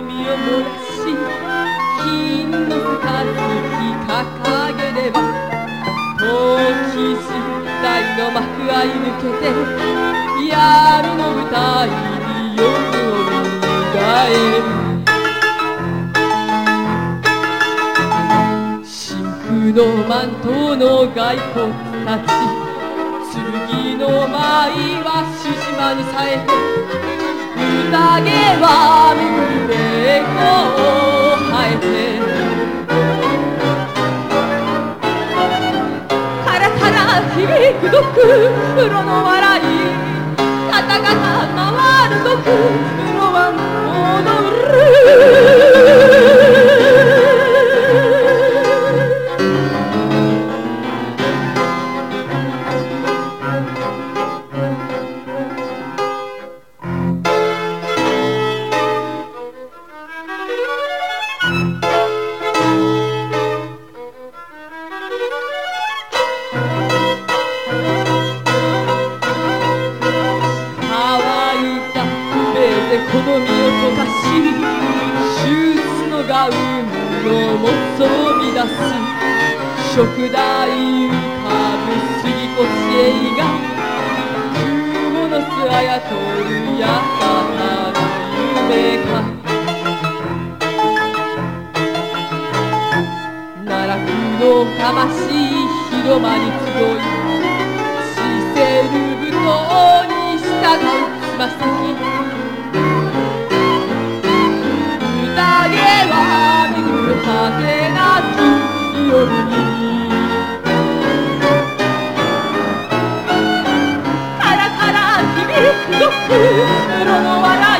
者酒に好みを漏らし金の杯掲げれば時時代の幕合い抜けて闇の舞台に夜を迎える。真空のマントの骸骨たち剣の舞は獅子島にさえ宴は巡りを生えてカラカラ響く毒風呂の笑いガタガタ回る毒風目で好みを溶かし手術のガウンのもそび出す食台浮かぶ杉越映画雲の巣あやとるやかたの夢か。奈落の魂広間に集いシセルブ島に従うつま先は見るはけなき夜カラカラ響くロック風呂の笑い